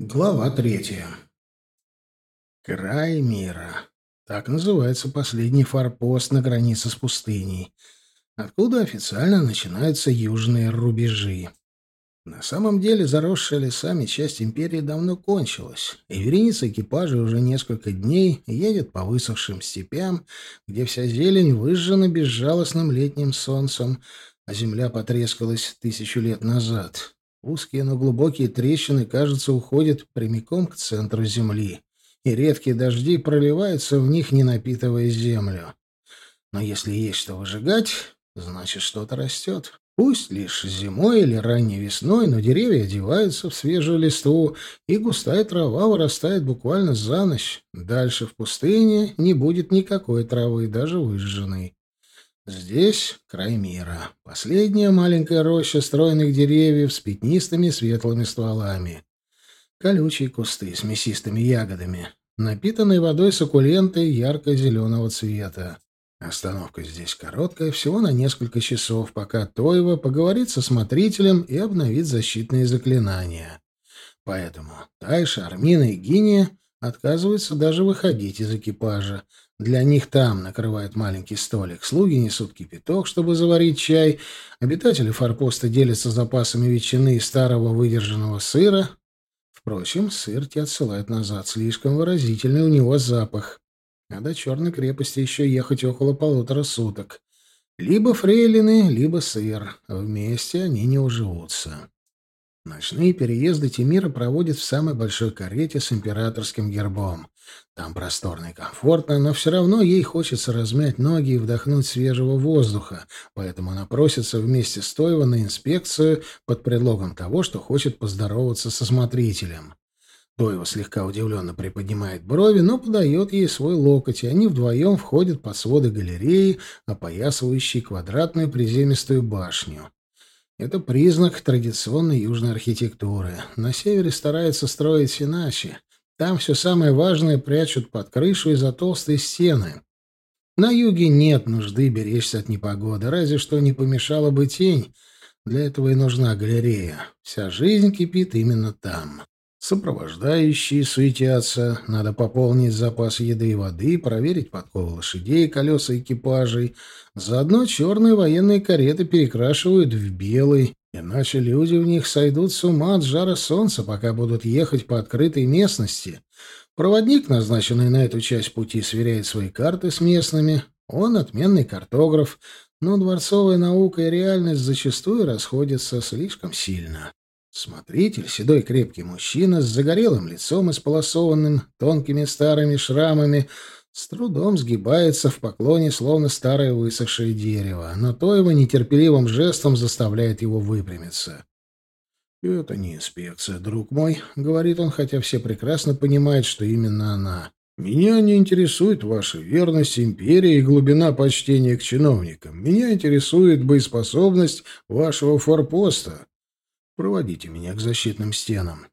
Глава третья. Край мира. Так называется последний форпост на границе с пустыней, откуда официально начинаются южные рубежи. На самом деле заросшая лесами часть империи давно кончилась, и вереница экипажей уже несколько дней едет по высохшим степям, где вся зелень выжжена безжалостным летним солнцем, а земля потрескалась тысячу лет назад. Узкие, но глубокие трещины, кажется, уходят прямиком к центру земли, и редкие дожди проливаются в них, не напитывая землю. Но если есть что выжигать, значит, что-то растет. Пусть лишь зимой или ранней весной, но деревья одеваются в свежую листву, и густая трава вырастает буквально за ночь. Дальше в пустыне не будет никакой травы, даже выжженной. Здесь край мира. Последняя маленькая роща стройных деревьев с пятнистыми светлыми стволами. Колючие кусты с мясистыми ягодами. Напитанные водой суккуленты ярко-зеленого цвета. Остановка здесь короткая, всего на несколько часов, пока Тоева поговорит со смотрителем и обновит защитные заклинания. Поэтому Тайша, Армина и Гиния отказываются даже выходить из экипажа, для них там накрывают маленький столик. Слуги несут кипяток, чтобы заварить чай. Обитатели форпоста делятся запасами ветчины и старого выдержанного сыра. Впрочем, сыр те отсылают назад. Слишком выразительный у него запах. А до Черной крепости еще ехать около полутора суток. Либо фрейлины, либо сыр. Вместе они не уживутся. Ночные переезды Тимира проводит в самой большой карете с императорским гербом. Там просторно и комфортно, но все равно ей хочется размять ноги и вдохнуть свежего воздуха, поэтому она просится вместе с Тоева на инспекцию под предлогом того, что хочет поздороваться со смотрителем. Тоева слегка удивленно приподнимает брови, но подает ей свой локоть, и они вдвоем входят под своды галереи, опоясывающей квадратную приземистую башню. Это признак традиционной южной архитектуры. На севере стараются строить иначе. Там все самое важное прячут под крышу и за толстые стены. На юге нет нужды беречься от непогоды, разве что не помешала бы тень. Для этого и нужна галерея. Вся жизнь кипит именно там. Сопровождающие суетятся, надо пополнить запас еды и воды, проверить подковы лошадей, колеса экипажей. Заодно черные военные кареты перекрашивают в белый, иначе люди в них сойдут с ума от жара солнца, пока будут ехать по открытой местности. Проводник, назначенный на эту часть пути, сверяет свои карты с местными. Он отменный картограф, но дворцовая наука и реальность зачастую расходятся слишком сильно. Смотритель, седой крепкий мужчина с загорелым лицом, исполосованным тонкими старыми шрамами, с трудом сгибается в поклоне, словно старое высохшее дерево, но то его нетерпеливым жестом заставляет его выпрямиться. «Это не инспекция, друг мой», — говорит он, хотя все прекрасно понимают, что именно она. «Меня не интересует ваша верность империи и глубина почтения к чиновникам. Меня интересует боеспособность вашего форпоста. Проводите меня к защитным стенам.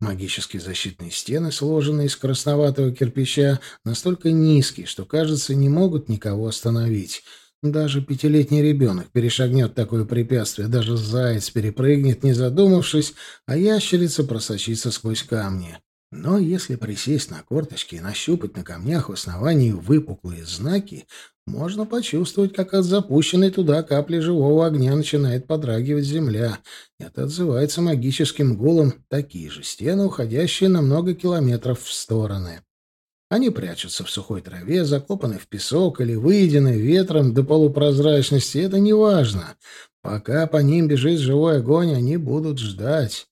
Магические защитные стены, сложенные из красноватого кирпича, настолько низкие, что, кажется, не могут никого остановить. Даже пятилетний ребенок перешагнет такое препятствие, даже заяц перепрыгнет, не задумавшись, а ящерица просочится сквозь камни. Но если присесть на корточки и нащупать на камнях в основании выпуклые знаки, можно почувствовать, как от запущенной туда капли живого огня начинает подрагивать земля. Это отзывается магическим гулом такие же стены, уходящие на много километров в стороны. Они прячутся в сухой траве, закопаны в песок или выедены ветром до полупрозрачности. Это не важно. Пока по ним бежит живой огонь, они будут ждать.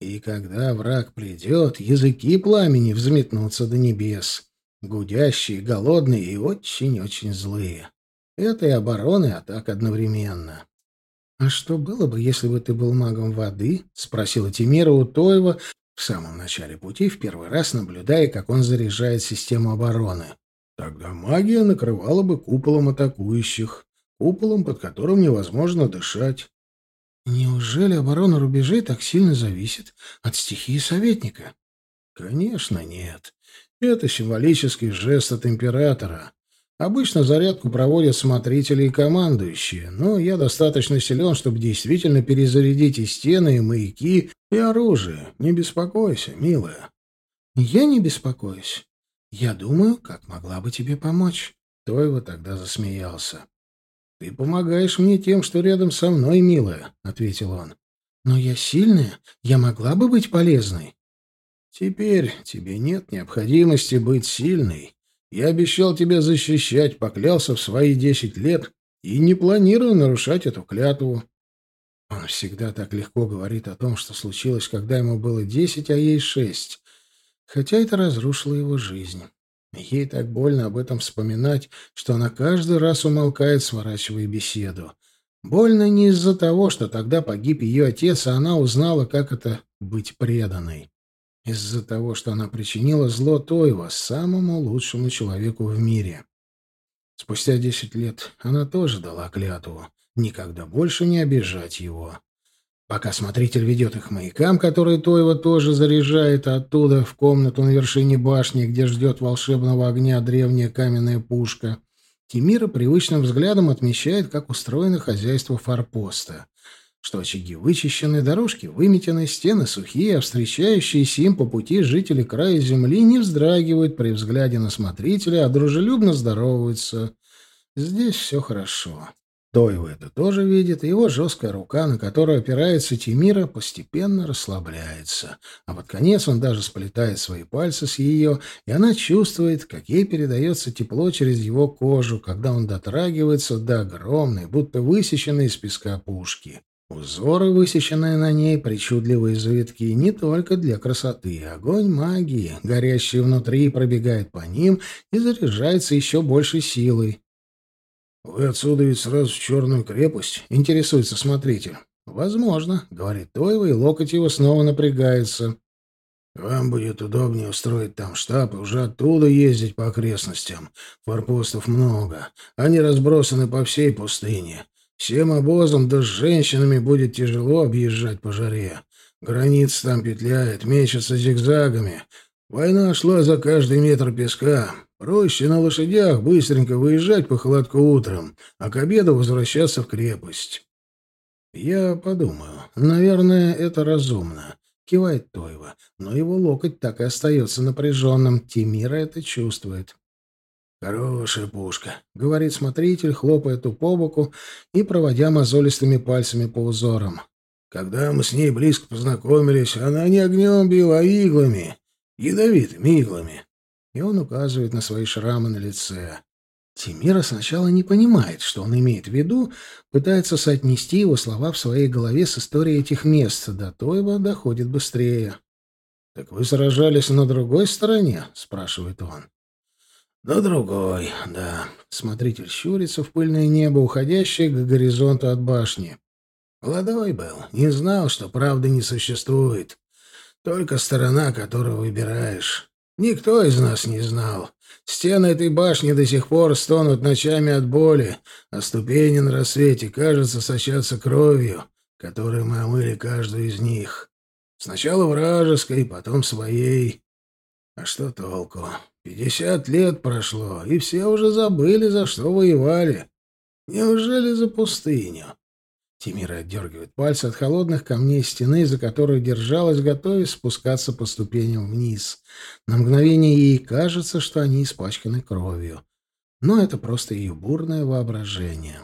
И когда враг придет, языки пламени взметнутся до небес гудящие, голодные и очень-очень злые. Это и оборона, и атака одновременно. «А что было бы, если бы ты был магом воды?» — спросила Тимира у Тоева в самом начале пути, в первый раз наблюдая, как он заряжает систему обороны. «Тогда магия накрывала бы куполом атакующих, куполом, под которым невозможно дышать». «Неужели оборона рубежей так сильно зависит от стихии советника?» «Конечно, нет. Это символический жест от императора. Обычно зарядку проводят смотрители и командующие, но я достаточно силен, чтобы действительно перезарядить и стены, и маяки, и оружие. Не беспокойся, милая. Я не беспокоюсь. Я думаю, как могла бы тебе помочь. Тойва тогда засмеялся. «Ты помогаешь мне тем, что рядом со мной, милая», — ответил он. «Но я сильная, я могла бы быть полезной». «Теперь тебе нет необходимости быть сильной. Я обещал тебя защищать, поклялся в свои десять лет и не планирую нарушать эту клятву». Он всегда так легко говорит о том, что случилось, когда ему было десять, а ей шесть, хотя это разрушило его жизнь. Ей так больно об этом вспоминать, что она каждый раз умолкает, сворачивая беседу. Больно не из-за того, что тогда погиб ее отец, а она узнала, как это быть преданной. Из-за того, что она причинила зло Тойва, самому лучшему человеку в мире. Спустя десять лет она тоже дала клятву никогда больше не обижать его. Пока смотритель ведет их маякам, которые Тоева тоже заряжает, оттуда в комнату на вершине башни, где ждет волшебного огня древняя каменная пушка, Тимира привычным взглядом отмечает, как устроено хозяйство форпоста. Что очаги вычищены, дорожки выметены, стены сухие, а встречающиеся им по пути жители края земли не вздрагивают при взгляде на смотрителя, а дружелюбно здороваются. Здесь все хорошо. Тойва это тоже видит, и его жесткая рука, на которую опирается Тимира, постепенно расслабляется. А под конец он даже сплетает свои пальцы с ее, и она чувствует, как ей передается тепло через его кожу, когда он дотрагивается до огромной, будто высеченной из песка пушки. Узоры, высеченные на ней, причудливые завитки, не только для красоты. Огонь магии, горящий внутри, пробегает по ним и заряжается еще большей силой. «Вы отсюда ведь сразу в Черную крепость?» — интересуется смотритель. «Возможно», — говорит Тойва, и локоть его снова напрягается. «Вам будет удобнее устроить там штаб и уже оттуда ездить по окрестностям. Форпостов много. Они разбросаны по всей пустыне. Всем обозом, да с женщинами будет тяжело объезжать по жаре. Граница там петляет, мечется зигзагами. Война шла за каждый метр песка. Проще на лошадях быстренько выезжать по холодку утром, а к обеду возвращаться в крепость. Я подумаю. Наверное, это разумно. Кивает Тойва, но его локоть так и остается напряженным. Тимира это чувствует. «Хорошая пушка», — говорит смотритель, хлопая ту по боку и проводя мозолистыми пальцами по узорам. «Когда мы с ней близко познакомились, она не огнем била, а иглами, ядовитыми иглами и он указывает на свои шрамы на лице. Тимира сначала не понимает, что он имеет в виду, пытается соотнести его слова в своей голове с историей этих мест, до Тойва доходит быстрее. «Так вы сражались на другой стороне?» — спрашивает он. «На другой, да». Смотритель щурится в пыльное небо, уходящее к горизонту от башни. «Молодой был, не знал, что правды не существует. Только сторона, которую выбираешь. Никто из нас не знал. Стены этой башни до сих пор стонут ночами от боли, а ступени на рассвете, кажется, сочатся кровью, которой мы омыли каждую из них. Сначала вражеской, потом своей. А что толку? Пятьдесят лет прошло, и все уже забыли, за что воевали. Неужели за пустыню? Тимира отдергивает пальцы от холодных камней стены, за которую держалась, готовясь спускаться по ступеням вниз. На мгновение ей кажется, что они испачканы кровью. Но это просто ее бурное воображение.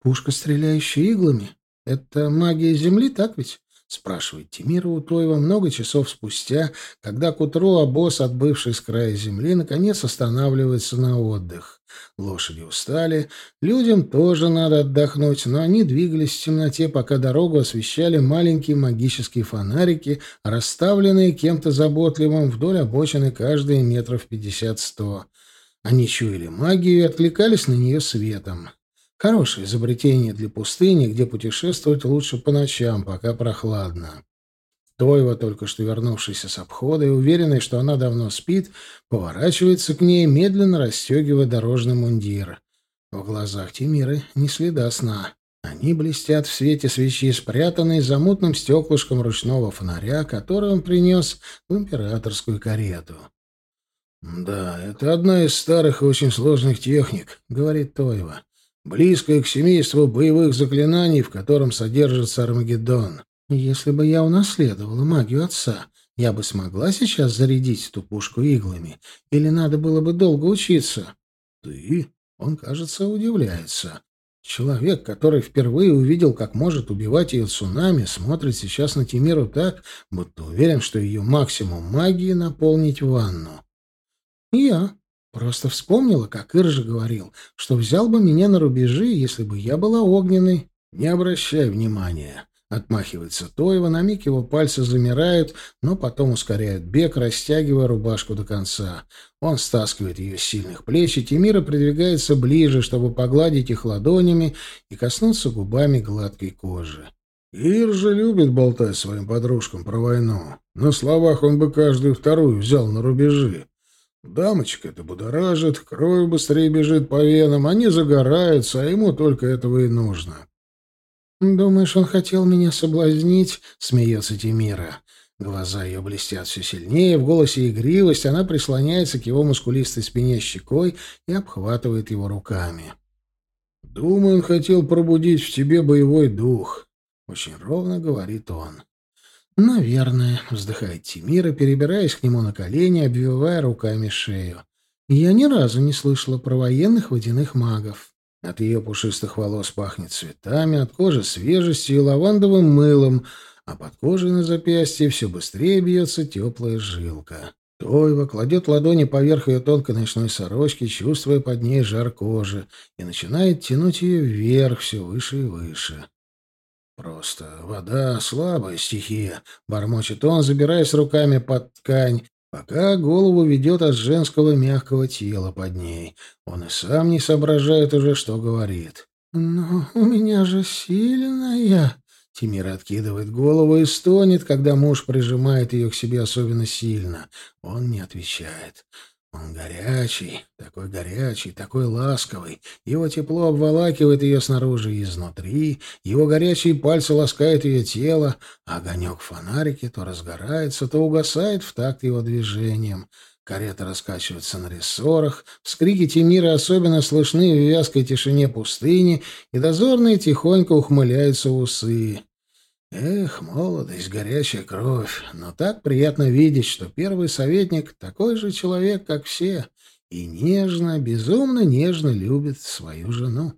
«Пушка, стреляющая иглами? Это магия Земли, так ведь?» Спрашивает Тимира Утоева много часов спустя, когда к утру обоз, отбывший с края земли, наконец останавливается на отдых. Лошади устали, людям тоже надо отдохнуть, но они двигались в темноте, пока дорогу освещали маленькие магические фонарики, расставленные кем-то заботливым вдоль обочины каждые метров пятьдесят-сто. Они чуяли магию и откликались на нее светом. Хорошее изобретение для пустыни, где путешествовать лучше по ночам, пока прохладно. Тойва, только что вернувшийся с обхода и уверенный, что она давно спит, поворачивается к ней, медленно расстегивая дорожный мундир. В глазах Тимиры не следа сна. Они блестят в свете свечи, спрятанные за мутным стеклышком ручного фонаря, который он принес в императорскую карету. «Да, это одна из старых и очень сложных техник», — говорит Тойва. «Близкая к семейству боевых заклинаний, в котором содержится Армагеддон». «Если бы я унаследовала магию отца, я бы смогла сейчас зарядить эту пушку иглами? Или надо было бы долго учиться?» «Ты?» — он, кажется, удивляется. Человек, который впервые увидел, как может убивать ее цунами, смотрит сейчас на Тимиру так, будто уверен, что ее максимум магии — наполнить ванну. «Я. Просто вспомнила, как Иржа говорил, что взял бы меня на рубежи, если бы я была огненной. Не обращай внимания». Отмахивается Тоева, на миг его пальцы замирают, но потом ускоряют бег, растягивая рубашку до конца. Он стаскивает ее с сильных плеч, и Тимира придвигается ближе, чтобы погладить их ладонями и коснуться губами гладкой кожи. Ир же любит болтать своим подружкам про войну. На словах он бы каждую вторую взял на рубежи. Дамочка это будоражит, кровь быстрее бежит по венам, они загораются, а ему только этого и нужно. «Думаешь, он хотел меня соблазнить?» — смеется Тимира. Глаза ее блестят все сильнее, в голосе игривость, она прислоняется к его мускулистой спине щекой и обхватывает его руками. «Думаю, он хотел пробудить в тебе боевой дух», — очень ровно говорит он. «Наверное», — вздыхает Тимира, перебираясь к нему на колени, обвивая руками шею. «Я ни разу не слышала про военных водяных магов». От ее пушистых волос пахнет цветами, от кожи свежестью и лавандовым мылом, а под кожей на запястье все быстрее бьется теплая жилка. Тойва кладет ладони поверх ее тонкой ночной сорочки, чувствуя под ней жар кожи, и начинает тянуть ее вверх все выше и выше. «Просто вода — слабая стихия», — бормочет он, забираясь руками под ткань, Пока голову ведет от женского мягкого тела под ней. Он и сам не соображает уже, что говорит. «Но у меня же сильная...» Тимир откидывает голову и стонет, когда муж прижимает ее к себе особенно сильно. Он не отвечает. Он горячий, такой горячий, такой ласковый. Его тепло обволакивает ее снаружи и изнутри, его горячие пальцы ласкают ее тело, а огонек в фонарике то разгорается, то угасает в такт его движением. Карета раскачивается на рессорах, вскрики Тимира особенно слышны в вязкой тишине пустыни, и дозорные тихонько ухмыляются усы. Эх, молодость, горячая кровь, но так приятно видеть, что первый советник такой же человек, как все, и нежно, безумно нежно любит свою жену.